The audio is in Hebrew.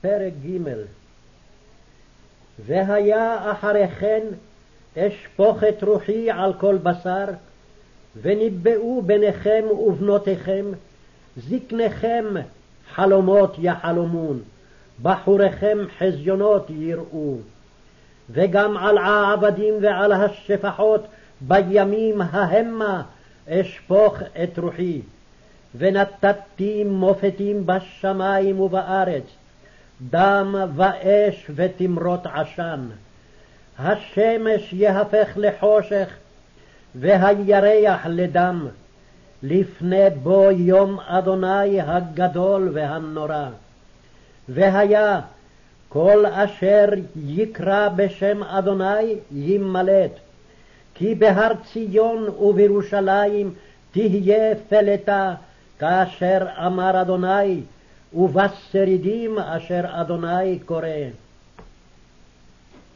פרק ג' והיה אחרי כן אשפוך את רוחי על כל בשר, וניבאו בניכם ובנותיכם, זקניכם חלומות יחלומון, בחוריכם חזיונות יראו. וגם על העבדים ועל השפחות בימים ההמה אשפוך את רוחי. ונתתי מופתים בשמים ובארץ, דם ואש ותמרות עשן. השמש יהפך לחושך, והירח לדם, לפני בו יום אדוני הגדול והנורא. והיה כל אשר יקרא בשם אדוני ימלט, כי בהר ציון ובירושלים תהיה פלטה כאשר אמר אדוני, ובשרידים אשר אדוני קורא.